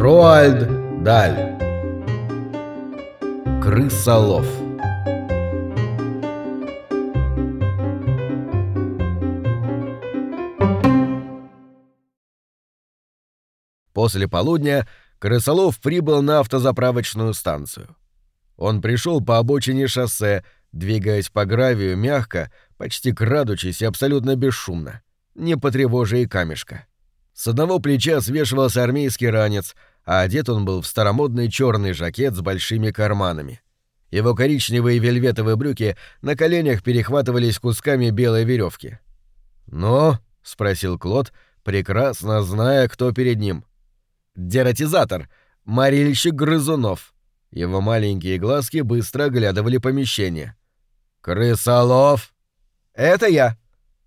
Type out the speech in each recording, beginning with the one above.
Роальд Даль. Крысолов. После полудня Крысолов прибыл на автозаправочную станцию. Он пришел по обочине шоссе, двигаясь по гравию мягко, почти крадучись и абсолютно бесшумно, не потревожа и камешка. С одного плеча свешивался армейский ранец, а одет он был в старомодный черный жакет с большими карманами. Его коричневые вельветовые брюки на коленях перехватывались кусками белой веревки. «Ну?» — спросил Клод, прекрасно зная, кто перед ним. «Дератизатор, морильщик грызунов». Его маленькие глазки быстро оглядывали помещение. «Крысолов!» «Это я!»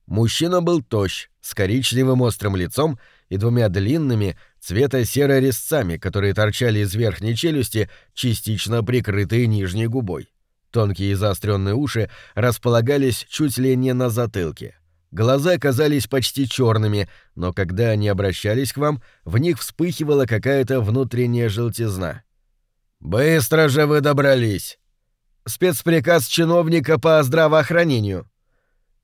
Мужчина был тощ, с коричневым острым лицом и двумя длинными, цвета серой резцами, которые торчали из верхней челюсти, частично прикрытые нижней губой. Тонкие заостренные уши располагались чуть ли не на затылке. Глаза казались почти черными, но когда они обращались к вам, в них вспыхивала какая-то внутренняя желтизна. «Быстро же вы добрались!» «Спецприказ чиновника по здравоохранению».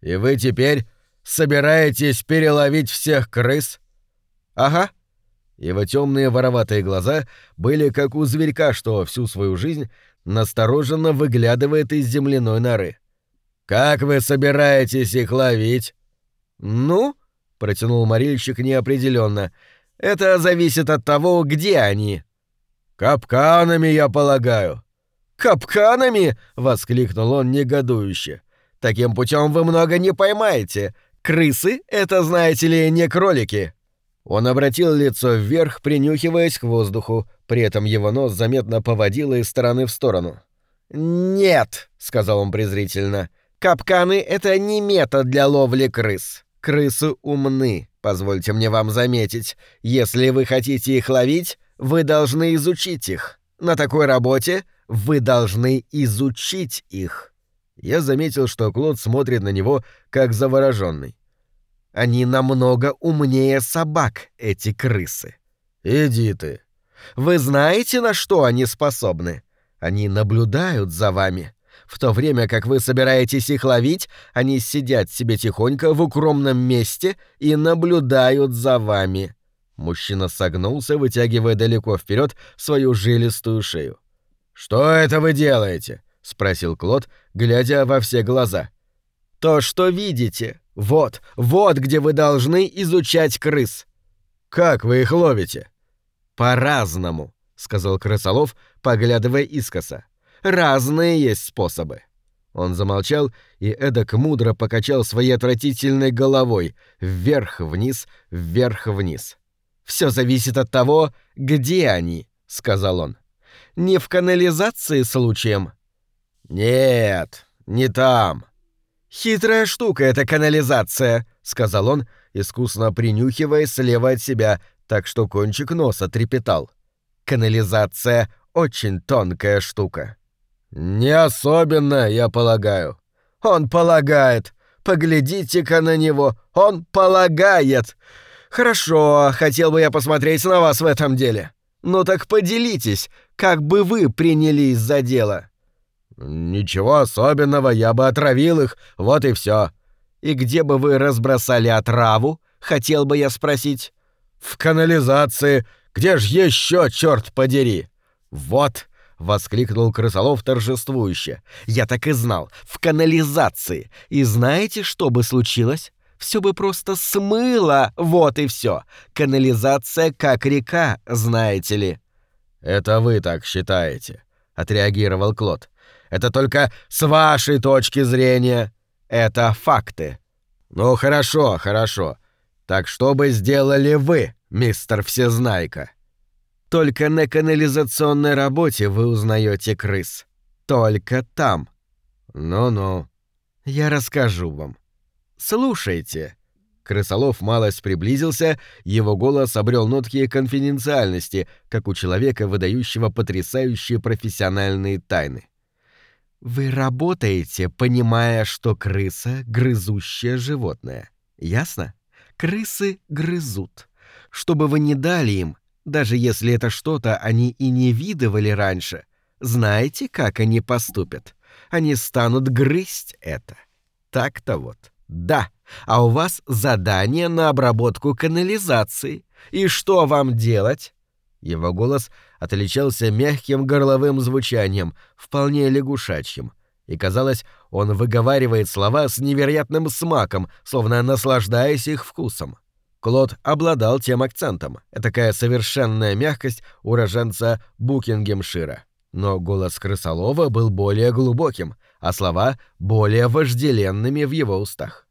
«И вы теперь собираетесь переловить всех крыс?» «Ага». Его темные вороватые глаза были как у зверька, что всю свою жизнь настороженно выглядывает из земляной норы. «Как вы собираетесь их ловить?» «Ну?» — протянул морильщик неопределенно. «Это зависит от того, где они». «Капканами, я полагаю». «Капканами?» — воскликнул он негодующе. «Таким путем вы много не поймаете. Крысы — это, знаете ли, не кролики». Он обратил лицо вверх, принюхиваясь к воздуху, при этом его нос заметно поводило из стороны в сторону. «Нет», — сказал он презрительно, — «капканы — это не метод для ловли крыс. Крысы умны, позвольте мне вам заметить. Если вы хотите их ловить, вы должны изучить их. На такой работе вы должны изучить их. Я заметил, что Клод смотрит на него как завороженный. Они намного умнее собак, эти крысы. Иди ты. Вы знаете, на что они способны? Они наблюдают за вами. В то время как вы собираетесь их ловить, они сидят себе тихонько в укромном месте и наблюдают за вами. Мужчина согнулся, вытягивая далеко вперед свою жилистую шею. «Что это вы делаете?» — спросил Клод, глядя во все глаза. «То, что видите. Вот, вот где вы должны изучать крыс». «Как вы их ловите?» «По-разному», — сказал Крысолов, поглядывая искоса. Разные есть способы». Он замолчал и эдак мудро покачал своей отвратительной головой вверх-вниз, вверх-вниз. «Все зависит от того, где они», — сказал он. «Не в канализации случаем?» «Нет, не там». «Хитрая штука эта канализация», — сказал он, искусно принюхиваясь слева от себя, так что кончик носа трепетал. «Канализация — очень тонкая штука». «Не особенно, я полагаю». «Он полагает. Поглядите-ка на него. Он полагает. Хорошо, хотел бы я посмотреть на вас в этом деле. Ну так поделитесь, как бы вы принялись за дело». «Ничего особенного, я бы отравил их, вот и все. «И где бы вы разбросали отраву?» — хотел бы я спросить. «В канализации. Где ж еще, черт подери?» «Вот, — воскликнул Крысолов торжествующе. «Я так и знал. В канализации. И знаете, что бы случилось? Все бы просто смыло, вот и все. Канализация как река, знаете ли». «Это вы так считаете», — отреагировал Клод. «Это только с вашей точки зрения. Это факты». «Ну хорошо, хорошо. Так что бы сделали вы, мистер Всезнайка?» Только на канализационной работе вы узнаете крыс. Только там. Ну-ну. Я расскажу вам. Слушайте. Крысолов малость приблизился, его голос обрел нотки конфиденциальности, как у человека, выдающего потрясающие профессиональные тайны. Вы работаете, понимая, что крыса — грызущее животное. Ясно? Крысы грызут. Что бы вы ни дали им, Даже если это что-то они и не видывали раньше, знаете, как они поступят? Они станут грызть это. Так-то вот. Да, а у вас задание на обработку канализации. И что вам делать? Его голос отличался мягким горловым звучанием, вполне лягушачьим. И казалось, он выговаривает слова с невероятным смаком, словно наслаждаясь их вкусом. Клод обладал тем акцентом, такая совершенная мягкость уроженца Букингемшира. Но голос крысолова был более глубоким, а слова более вожделенными в его устах.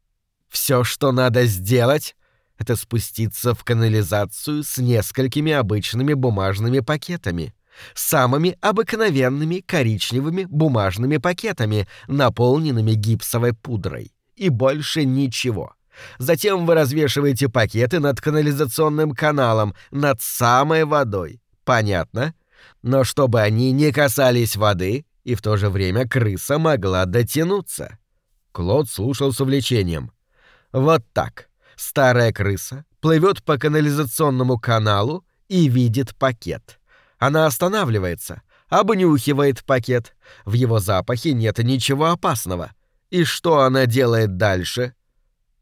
Все, что надо сделать, это спуститься в канализацию с несколькими обычными бумажными пакетами. Самыми обыкновенными коричневыми бумажными пакетами, наполненными гипсовой пудрой. И больше ничего. Затем вы развешиваете пакеты над канализационным каналом, над самой водой. Понятно? Но чтобы они не касались воды, и в то же время крыса могла дотянуться. Клод слушал с увлечением. Вот так. Старая крыса плывет по канализационному каналу и видит пакет. Она останавливается, обнюхивает пакет. В его запахе нет ничего опасного. И что она делает дальше?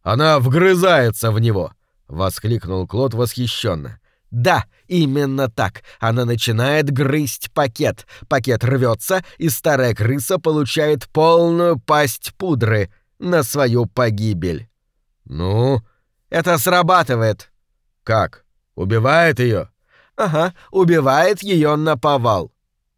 Она вгрызается в него, воскликнул Клод восхищенно. Да, именно так. Она начинает грызть пакет. Пакет рвется, и старая крыса получает полную пасть пудры на свою погибель. Ну, это срабатывает. Как? Убивает ее? Ага, убивает ее на повал.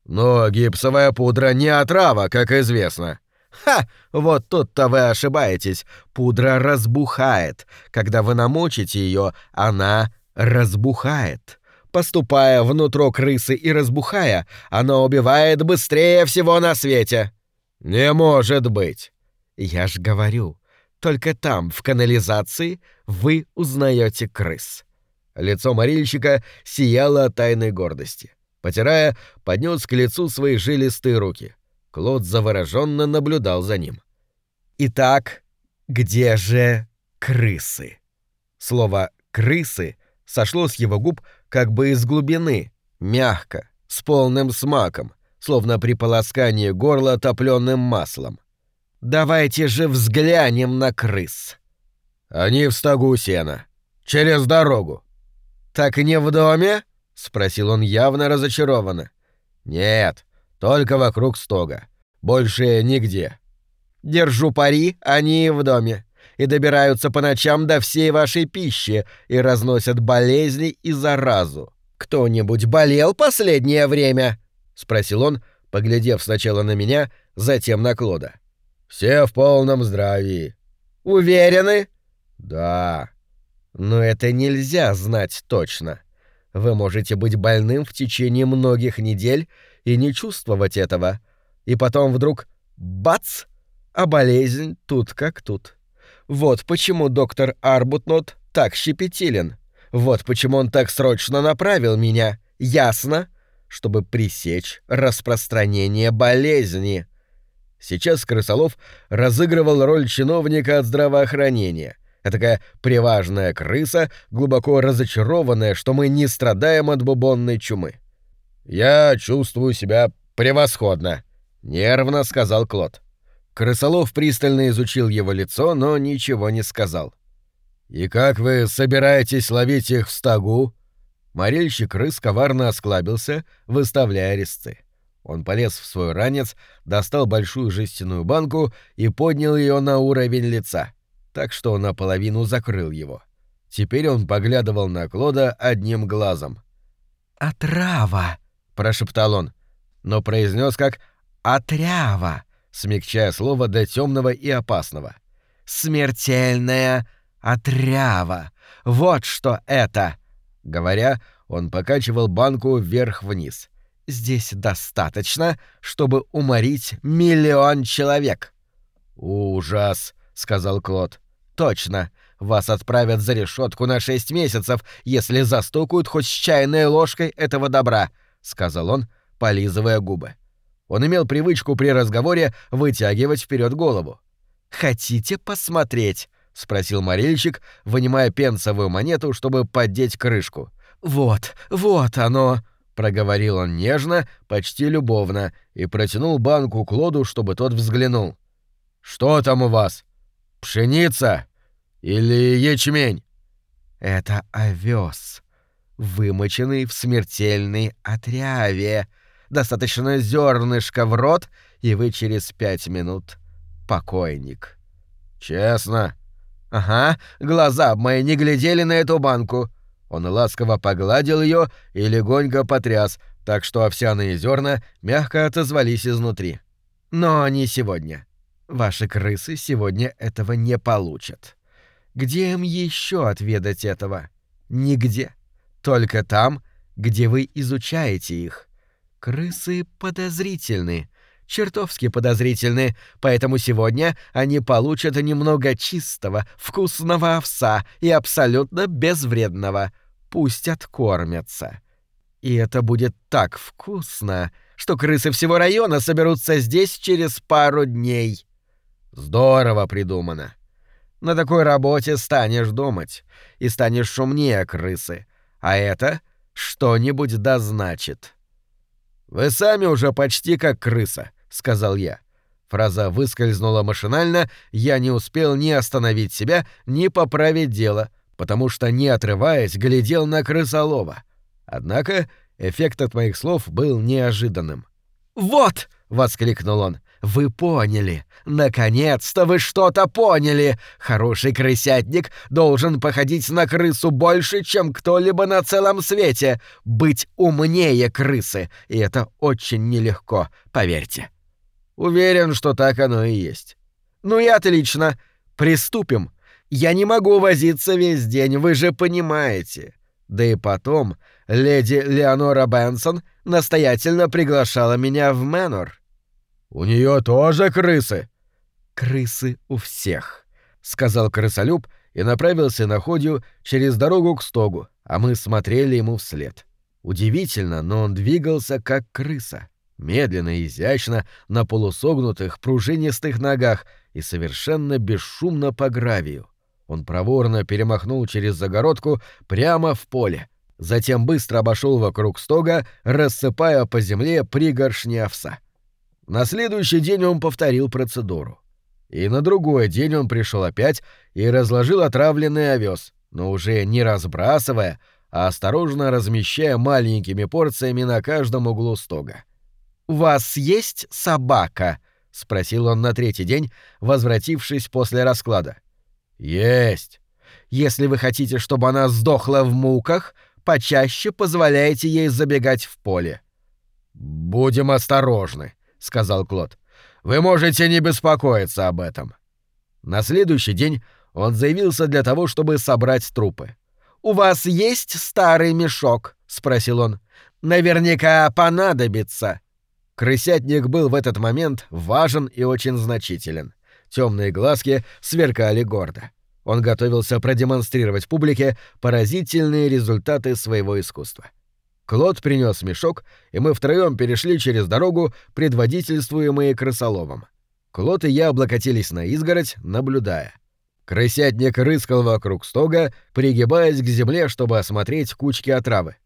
Но гипсовая пудра не отрава, как известно. Ха! Вот тут-то вы ошибаетесь. Пудра разбухает. Когда вы намочите ее, она разбухает. Поступая внутрь крысы и разбухая, она убивает быстрее всего на свете. Не может быть. Я ж говорю, только там, в канализации, вы узнаете крыс. Лицо морильщика сияло от тайной гордости. Потирая, поднес к лицу свои жилистые руки. Клод завороженно наблюдал за ним. Итак, где же крысы? Слово «крысы» сошло с его губ как бы из глубины, мягко, с полным смаком, словно при полоскании горла топленым маслом. «Давайте же взглянем на крыс». «Они в стогу сена. Через дорогу». «Так не в доме?» — спросил он явно разочарованно. «Нет, только вокруг стога. Больше нигде». «Держу пари, они в доме и добираются по ночам до всей вашей пищи и разносят болезни и заразу. Кто-нибудь болел последнее время?» — спросил он, поглядев сначала на меня, затем на Клода. «Все в полном здравии». «Уверены?» «Да». «Но это нельзя знать точно. Вы можете быть больным в течение многих недель и не чувствовать этого. И потом вдруг — бац! А болезнь тут как тут». Вот почему доктор Арбутнот так щепетилен. Вот почему он так срочно направил меня. Ясно? Чтобы пресечь распространение болезни. Сейчас Крысолов разыгрывал роль чиновника от здравоохранения. Такая приважная крыса, глубоко разочарованная, что мы не страдаем от бубонной чумы. «Я чувствую себя превосходно», — нервно сказал Клод. Крысолов пристально изучил его лицо, но ничего не сказал. «И как вы собираетесь ловить их в стогу?» Морильщик крыс коварно осклабился, выставляя резцы. Он полез в свой ранец, достал большую жестяную банку и поднял ее на уровень лица, так что он наполовину закрыл его. Теперь он поглядывал на Клода одним глазом. «Отрава!» — прошептал он, но произнес как «отрява» смягчая слово до темного и опасного. «Смертельная отрява! Вот что это!» Говоря, он покачивал банку вверх-вниз. «Здесь достаточно, чтобы уморить миллион человек!» «Ужас!» — сказал Клод. «Точно! Вас отправят за решетку на шесть месяцев, если застукают хоть с чайной ложкой этого добра», — сказал он, полизывая губы. Он имел привычку при разговоре вытягивать вперед голову. «Хотите посмотреть?» — спросил морильщик, вынимая пенсовую монету, чтобы поддеть крышку. Вот, вот оно!» — проговорил он нежно, почти любовно, и протянул банку Клоду, чтобы тот взглянул. «Что там у вас? Пшеница? Или ячмень?» «Это овес, вымоченный в смертельной отряве. Достаточно зернышка в рот, и вы через пять минут покойник». «Честно?» «Ага, глаза мои не глядели на эту банку». Он ласково погладил ее и легонько потряс, так что овсяные зерна мягко отозвались изнутри. «Но не сегодня. Ваши крысы сегодня этого не получат. Где им еще отведать этого? Нигде. Только там, где вы изучаете их. Крысы подозрительны, чертовски подозрительны, поэтому сегодня они получат немного чистого, вкусного овса и абсолютно безвредного. Пусть откормятся. И это будет так вкусно, что крысы всего района соберутся здесь через пару дней. Здорово придумано. На такой работе станешь думать, и станешь шумнее крысы. А это что-нибудь дозначит. «Вы сами уже почти как крыса», — сказал я. Фраза выскользнула машинально, я не успел ни остановить себя, ни поправить дело, потому что, не отрываясь, глядел на крысолова. Однако эффект от моих слов был неожиданным. «Вот!» — воскликнул он. «Вы поняли! Наконец-то вы что-то поняли! Хороший крысятник должен походить на крысу больше, чем кто-либо на целом свете, быть умнее крысы, и это очень нелегко, поверьте». «Уверен, что так оно и есть». «Ну и отлично. Приступим. Я не могу возиться весь день, вы же понимаете». Да и потом, леди Леонора Бенсон настоятельно приглашала меня в Мэнор. «У нее тоже крысы?» «Крысы у всех», — сказал крысолюб и направился на ходью через дорогу к стогу, а мы смотрели ему вслед. Удивительно, но он двигался как крыса. Медленно и изящно, на полусогнутых, пружинистых ногах и совершенно бесшумно по гравию. Он проворно перемахнул через загородку прямо в поле. Затем быстро обошел вокруг стога, рассыпая по земле пригоршни овса. На следующий день он повторил процедуру. И на другой день он пришел опять и разложил отравленный овес, но уже не разбрасывая, а осторожно размещая маленькими порциями на каждом углу стога. «У вас есть собака?» — спросил он на третий день, возвратившись после расклада. «Есть. Если вы хотите, чтобы она сдохла в муках, почаще позволяйте ей забегать в поле». «Будем осторожны», — сказал Клод. «Вы можете не беспокоиться об этом». На следующий день он заявился для того, чтобы собрать трупы. «У вас есть старый мешок?» — спросил он. «Наверняка понадобится». Крысятник был в этот момент важен и очень значителен. Темные глазки сверкали гордо. Он готовился продемонстрировать публике поразительные результаты своего искусства. Клод принес мешок, и мы втроем перешли через дорогу, предводительствуемые крысоловом. Клод и я облокотились на изгородь, наблюдая. Крысятник рыскал вокруг стога, пригибаясь к земле, чтобы осмотреть кучки отравы.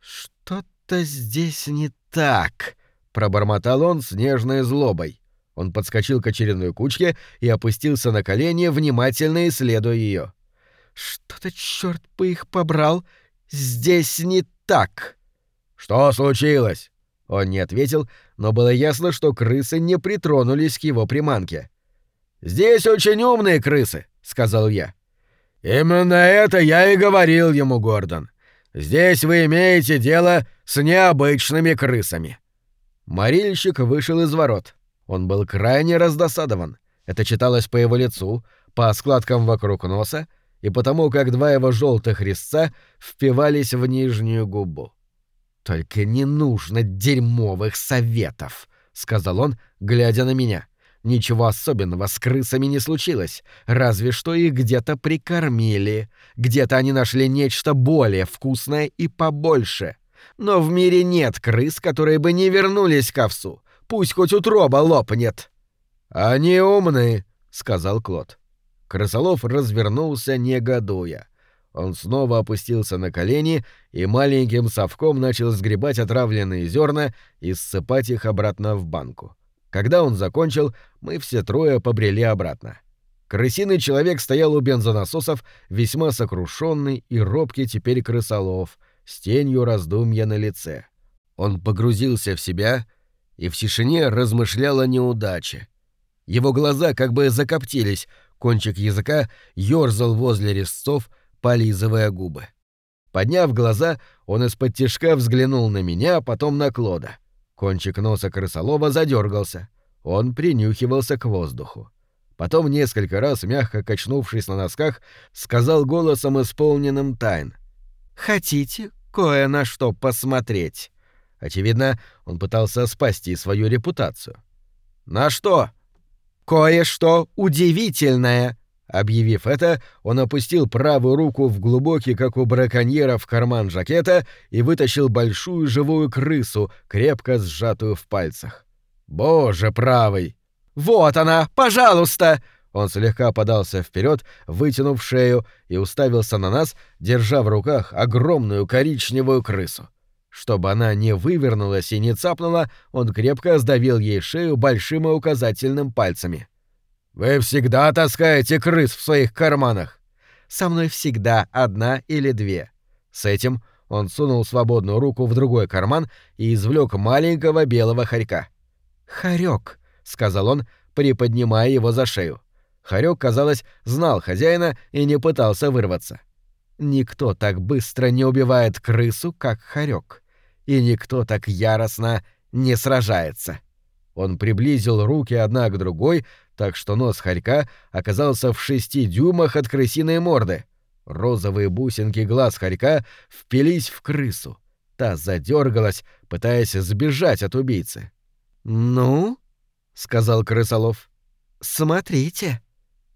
«Что-то здесь не так», — пробормотал он с нежной злобой. Он подскочил к очередной кучке и опустился на колени, внимательно исследуя ее. «Что-то, черт бы их побрал, здесь не так!» «Что случилось?» Он не ответил, но было ясно, что крысы не притронулись к его приманке. «Здесь очень умные крысы», — сказал я. «Именно это я и говорил ему, Гордон. Здесь вы имеете дело с необычными крысами». Морильщик вышел из ворот. Он был крайне раздосадован. Это читалось по его лицу, по складкам вокруг носа и потому, как два его желтых резца впивались в нижнюю губу. «Только не нужно дерьмовых советов», — сказал он, глядя на меня. «Ничего особенного с крысами не случилось, разве что их где-то прикормили. Где-то они нашли нечто более вкусное и побольше. Но в мире нет крыс, которые бы не вернулись к овсу. Пусть хоть утроба лопнет». «Они умны», — сказал Клод. Крысолов развернулся, негодуя. он снова опустился на колени и маленьким совком начал сгребать отравленные зерна и ссыпать их обратно в банку. Когда он закончил, мы все трое побрели обратно. Крысиный человек стоял у бензонасосов, весьма сокрушенный и робкий теперь крысолов, с тенью раздумья на лице. Он погрузился в себя и в тишине размышлял о неудаче. Его глаза как бы закоптились, кончик языка ёрзал возле резцов, полизывая губы. Подняв глаза, он из-под тишка взглянул на меня, а потом на Клода. Кончик носа крысолова задергался. Он принюхивался к воздуху. Потом несколько раз, мягко качнувшись на носках, сказал голосом, исполненным тайн. «Хотите кое на что посмотреть?» Очевидно, он пытался спасти свою репутацию. «На что?» «Кое-что удивительное!» Объявив это, он опустил правую руку в глубокий, как у браконьера, в карман жакета и вытащил большую живую крысу, крепко сжатую в пальцах. «Боже правый!» «Вот она! Пожалуйста!» Он слегка подался вперед, вытянув шею, и уставился на нас, держа в руках огромную коричневую крысу. Чтобы она не вывернулась и не цапнула, он крепко сдавил ей шею большим и указательным пальцами. «Вы всегда таскаете крыс в своих карманах?» «Со мной всегда одна или две». С этим он сунул свободную руку в другой карман и извлек маленького белого хорька. «Хорек», — сказал он, приподнимая его за шею. Хорек, казалось, знал хозяина и не пытался вырваться. Никто так быстро не убивает крысу, как хорек, и никто так яростно не сражается. Он приблизил руки одна к другой, так что нос хорька оказался в шести дюймах от крысиной морды. Розовые бусинки глаз хорька впились в крысу. Та задергалась, пытаясь сбежать от убийцы. «Ну?» — сказал крысолов. «Смотрите».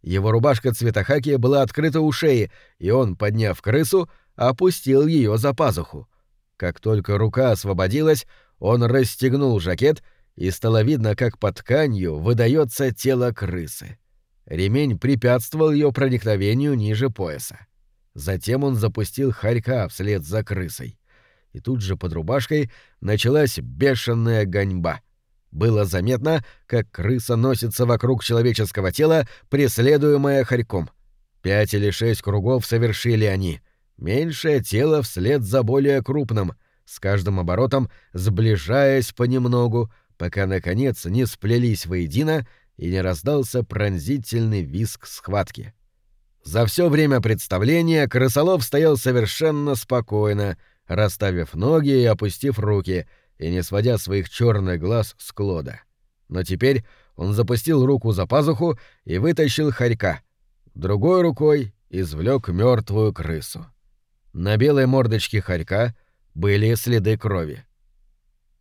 Его рубашка цвета хаки была открыта у шеи, и он, подняв крысу, опустил ее за пазуху. Как только рука освободилась, он расстегнул жакет — и стало видно, как под тканью выдается тело крысы. Ремень препятствовал ее проникновению ниже пояса. Затем он запустил хорька вслед за крысой. И тут же под рубашкой началась бешеная гоньба. Было заметно, как крыса носится вокруг человеческого тела, преследуемая хорьком. Пять или шесть кругов совершили они. Меньшее тело вслед за более крупным, с каждым оборотом сближаясь понемногу, пока, наконец, не сплелись воедино и не раздался пронзительный виск схватки. За все время представления крысолов стоял совершенно спокойно, расставив ноги и опустив руки, и не сводя своих черных глаз с Клода. Но теперь он запустил руку за пазуху и вытащил хорька. Другой рукой извлек мертвую крысу. На белой мордочке хорька были следы крови.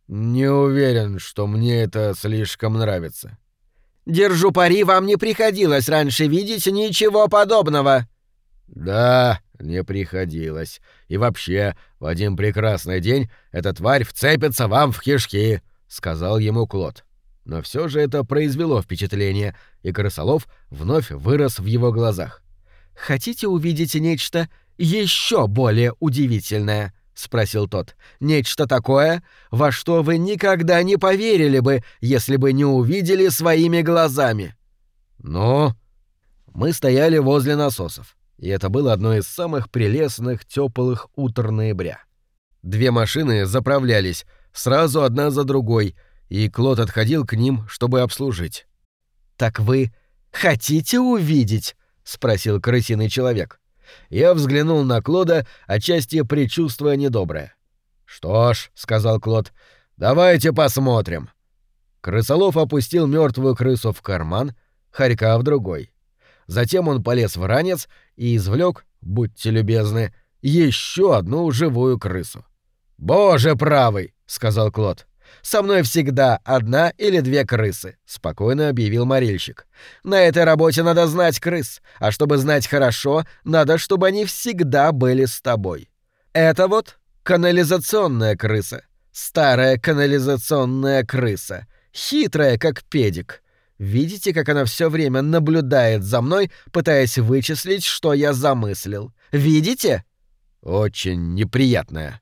«Не уверен, что мне это слишком нравится». «Держу пари, вам не приходилось раньше видеть ничего подобного». «Да, не приходилось. И вообще, в один прекрасный день эта тварь вцепится вам в кишки», — сказал ему Клод. Но все же это произвело впечатление, и Крысолов вновь вырос в его глазах. «Хотите увидеть нечто еще более удивительное?» — спросил тот. «Нечто такое, во что вы никогда не поверили бы, если бы не увидели своими глазами». «Ну?» Мы стояли возле насосов, и это было одно из самых прелестных теплых утр ноября. Две машины заправлялись, сразу одна за другой, и Клод отходил к ним, чтобы обслужить. «Так вы хотите увидеть?» — спросил крысиный человек. — я взглянул на Клода, отчасти предчувствуя недоброе. «Что ж», — сказал Клод, — «давайте посмотрим». Крысолов опустил мертвую крысу в карман, хорька в другой. Затем он полез в ранец и извлек, будьте любезны, еще одну живую крысу. «Боже правый!» — сказал Клод. Со мной всегда одна или две крысы», — спокойно объявил морильщик. «На этой работе надо знать крыс, а чтобы знать хорошо, надо, чтобы они всегда были с тобой. Это вот канализационная крыса, старая канализационная крыса, хитрая, как педик». Видите, как она все время наблюдает за мной, пытаясь вычислить, что я замыслил. Видите?» «Очень неприятная».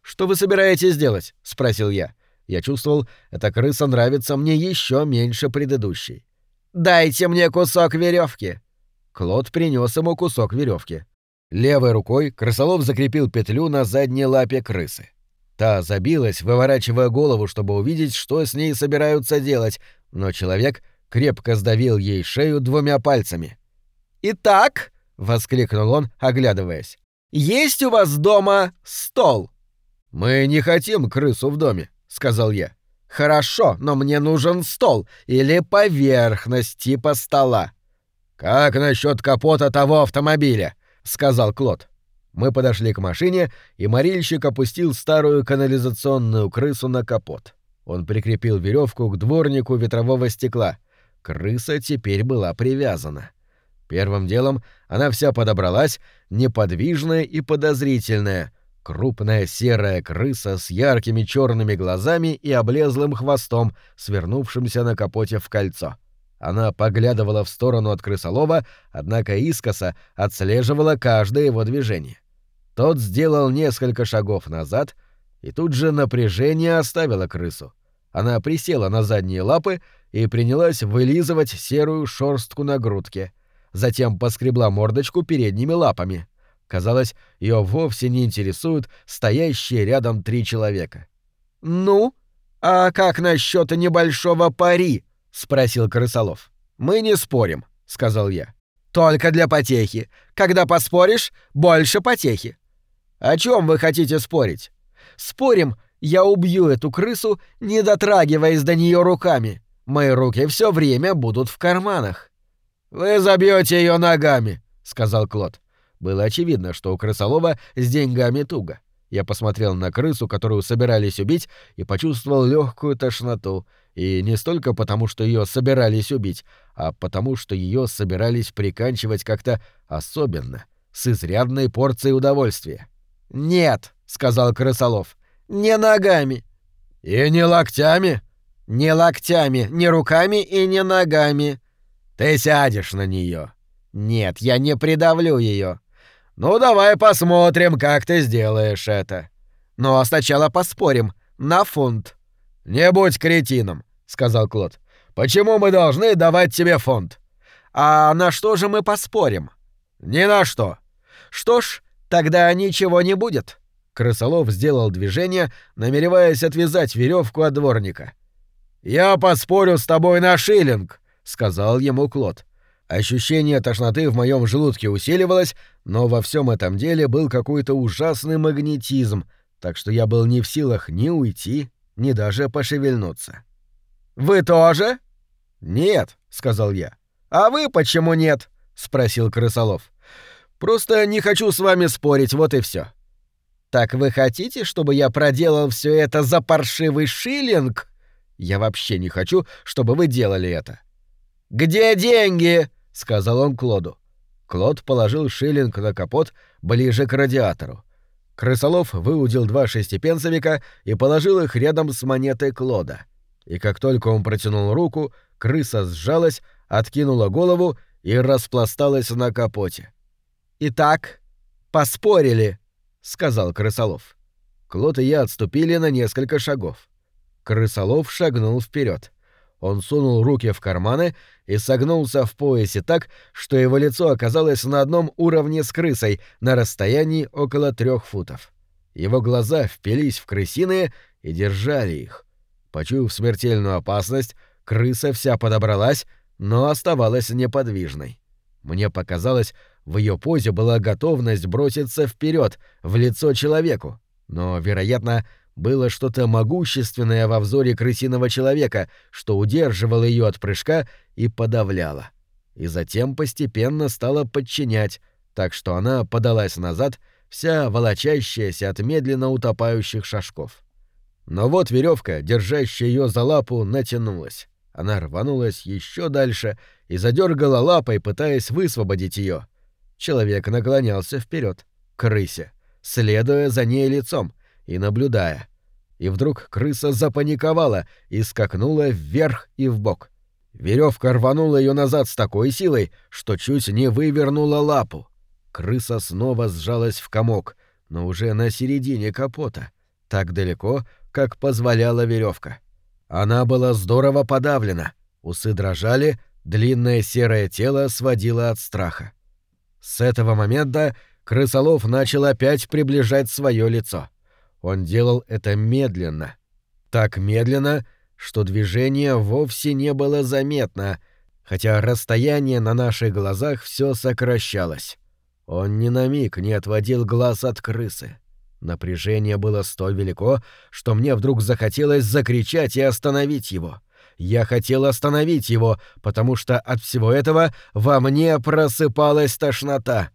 «Что вы собираетесь делать?» — спросил я. Я чувствовал, эта крыса нравится мне еще меньше предыдущей. «Дайте мне кусок веревки. Клод принес ему кусок веревки. Левой рукой крысолов закрепил петлю на задней лапе крысы. Та забилась, выворачивая голову, чтобы увидеть, что с ней собираются делать, но человек крепко сдавил ей шею двумя пальцами. «Итак», — воскликнул он, оглядываясь, — «есть у вас дома стол?» «Мы не хотим крысу в доме», — сказал я. «Хорошо, но мне нужен стол или поверхность типа стола». «Как насчет капота того автомобиля?» — сказал Клод. Мы подошли к машине, и морильщик опустил старую канализационную крысу на капот. Он прикрепил веревку к дворнику ветрового стекла. Крыса теперь была привязана. Первым делом она вся подобралась, неподвижная и подозрительная — Крупная серая крыса с яркими черными глазами и облезлым хвостом, свернувшимся на капоте в кольцо. Она поглядывала в сторону от крысолова, однако искоса отслеживала каждое его движение. Тот сделал несколько шагов назад, и тут же напряжение оставило крысу. Она присела на задние лапы и принялась вылизывать серую шорстку на грудке. Затем поскребла мордочку передними лапами — Казалось, ее вовсе не интересуют стоящие рядом три человека. «Ну, а как насчет небольшого пари?» — спросил Крысолов. «Мы не спорим», — сказал я. «Только для потехи. Когда поспоришь, больше потехи». «О чем вы хотите спорить?» «Спорим, я убью эту крысу, не дотрагиваясь до нее руками. Мои руки все время будут в карманах». «Вы забьете ее ногами», — сказал Клод. Было очевидно, что у крысолова с деньгами туго. Я посмотрел на крысу, которую собирались убить, и почувствовал легкую тошноту. И не столько потому, что ее собирались убить, а потому, что ее собирались приканчивать как-то особенно, с изрядной порцией удовольствия. «Нет», — сказал крысолов, — «не ногами». «И не локтями?» «Не локтями, не руками и не ногами». «Ты сядешь на нее». «Нет, я не придавлю ее. «Ну, давай посмотрим, как ты сделаешь это». «Ну, а сначала поспорим. На фунт». «Не будь кретином», — сказал Клод. «Почему мы должны давать тебе фунт?» «А на что же мы поспорим?» «Ни на что». «Что ж, тогда ничего не будет». Крысолов сделал движение, намереваясь отвязать веревку от дворника. «Я поспорю с тобой на шиллинг», — сказал ему Клод. Ощущение тошноты в моем желудке усиливалось, но во всем этом деле был какой-то ужасный магнетизм, так что я был не в силах ни уйти, ни даже пошевельнуться. «Вы тоже?» «Нет», — сказал я. «А вы почему нет?» — спросил Крысолов. «Просто не хочу с вами спорить, вот и все. «Так вы хотите, чтобы я проделал все это за паршивый шиллинг?» «Я вообще не хочу, чтобы вы делали это». «Где деньги?» — сказал он Клоду. Клод положил шиллинг на капот ближе к радиатору. Крысолов выудил два шестипенсовика и положил их рядом с монетой Клода. И как только он протянул руку, крыса сжалась, откинула голову и распласталась на капоте. «Итак, поспорили», — сказал Крысолов. Клод и я отступили на несколько шагов. Крысолов шагнул вперед. Он сунул руки в карманы и согнулся в поясе так, что его лицо оказалось на одном уровне с крысой на расстоянии около трех футов. Его глаза впились в крысиные и держали их. Почуяв смертельную опасность, крыса вся подобралась, но оставалась неподвижной. Мне показалось, в ее позе была готовность броситься вперед, в лицо человеку. Но, вероятно, было что-то могущественное во взоре крысиного человека, что удерживало ее от прыжка и подавляло. И затем постепенно стало подчинять, так что она подалась назад, вся волочащаяся от медленно утопающих шажков. Но вот веревка, держащая ее за лапу, натянулась. Она рванулась еще дальше и задергала лапой, пытаясь высвободить ее. Человек наклонялся вперед, крысе, следуя за ней лицом, и наблюдая. И вдруг крыса запаниковала и скакнула вверх и вбок. Веревка рванула ее назад с такой силой, что чуть не вывернула лапу. Крыса снова сжалась в комок, но уже на середине капота, так далеко, как позволяла веревка. Она была здорово подавлена, усы дрожали, длинное серое тело сводило от страха. С этого момента крысолов начал опять приближать свое лицо. Он делал это медленно. Так медленно, что движение вовсе не было заметно, хотя расстояние на наших глазах все сокращалось. Он ни на миг не отводил глаз от крысы. Напряжение было столь велико, что мне вдруг захотелось закричать и остановить его. Я хотел остановить его, потому что от всего этого во мне просыпалась тошнота.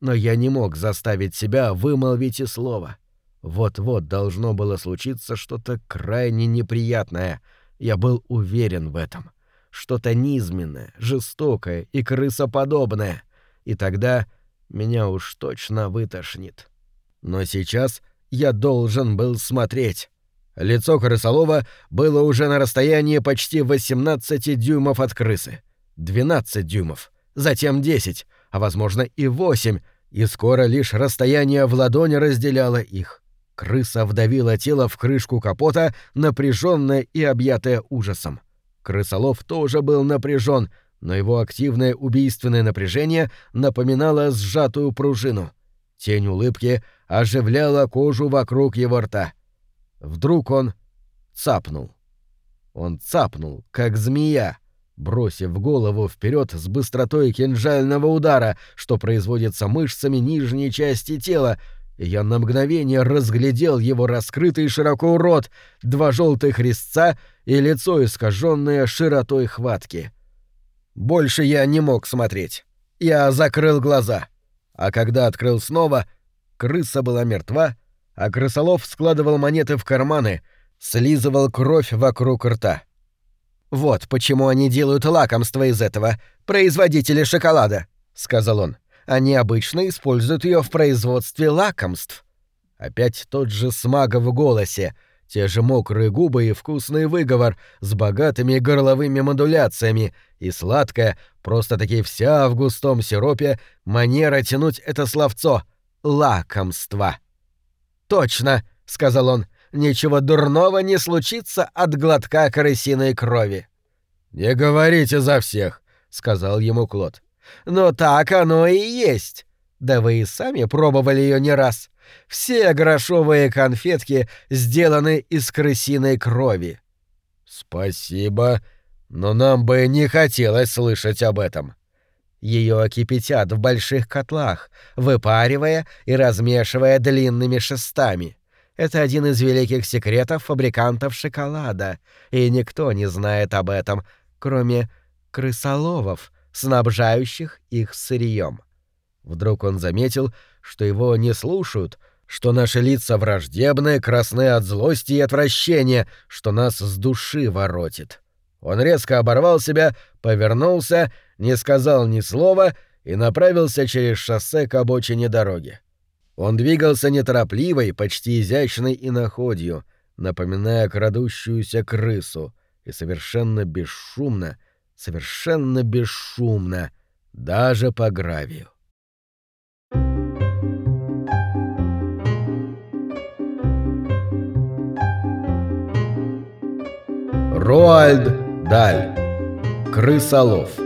Но я не мог заставить себя вымолвить и слова. Вот-вот должно было случиться что-то крайне неприятное. Я был уверен в этом. Что-то низменное, жестокое и крысоподобное. И тогда меня уж точно вытошнит. Но сейчас я должен был смотреть. Лицо крысолова было уже на расстоянии почти 18 дюймов от крысы. 12 дюймов, затем 10, а возможно и 8, и скоро лишь расстояние в ладони разделяло их. Крыса вдавила тело в крышку капота, напряженное и объятое ужасом. Крысолов тоже был напряжен, но его активное убийственное напряжение напоминало сжатую пружину. Тень улыбки оживляла кожу вокруг его рта. Вдруг он цапнул. Он цапнул, как змея, бросив голову вперед с быстротой кинжального удара, что производится мышцами нижней части тела, я на мгновение разглядел его раскрытый широко рот, два желтых резца и лицо, искаженное широтой хватки. Больше я не мог смотреть. Я закрыл глаза. А когда открыл снова, крыса была мертва, а крысолов складывал монеты в карманы, слизывал кровь вокруг рта. «Вот почему они делают лакомство из этого, производители шоколада», — сказал он. «Они обычно используют ее в производстве лакомств». Опять тот же смаг в голосе, те же мокрые губы и вкусный выговор с богатыми горловыми модуляциями и сладкая, просто-таки вся в густом сиропе, манера тянуть это словцо «лакомство». «Точно», — сказал он, — «ничего дурного не случится от глотка крысиной крови». «Не говорите за всех», — сказал ему Клод. «Но так оно и есть. Да вы и сами пробовали ее не раз. Все грошовые конфетки сделаны из крысиной крови». «Спасибо, но нам бы не хотелось слышать об этом». Ее кипятят в больших котлах, выпаривая и размешивая длинными шестами. Это один из великих секретов фабрикантов шоколада, и никто не знает об этом, кроме крысоловов, снабжающих их сырьем. Вдруг он заметил, что его не слушают, что наши лица враждебны, красны от злости и отвращения, что нас с души воротит. Он резко оборвал себя, повернулся, не сказал ни слова и направился через шоссе к обочине дороги. Он двигался неторопливой, почти изящной иноходью, напоминая крадущуюся крысу, и совершенно бесшумно, совершенно бесшумно, даже по гравию. Роальд Даль. Крысолов.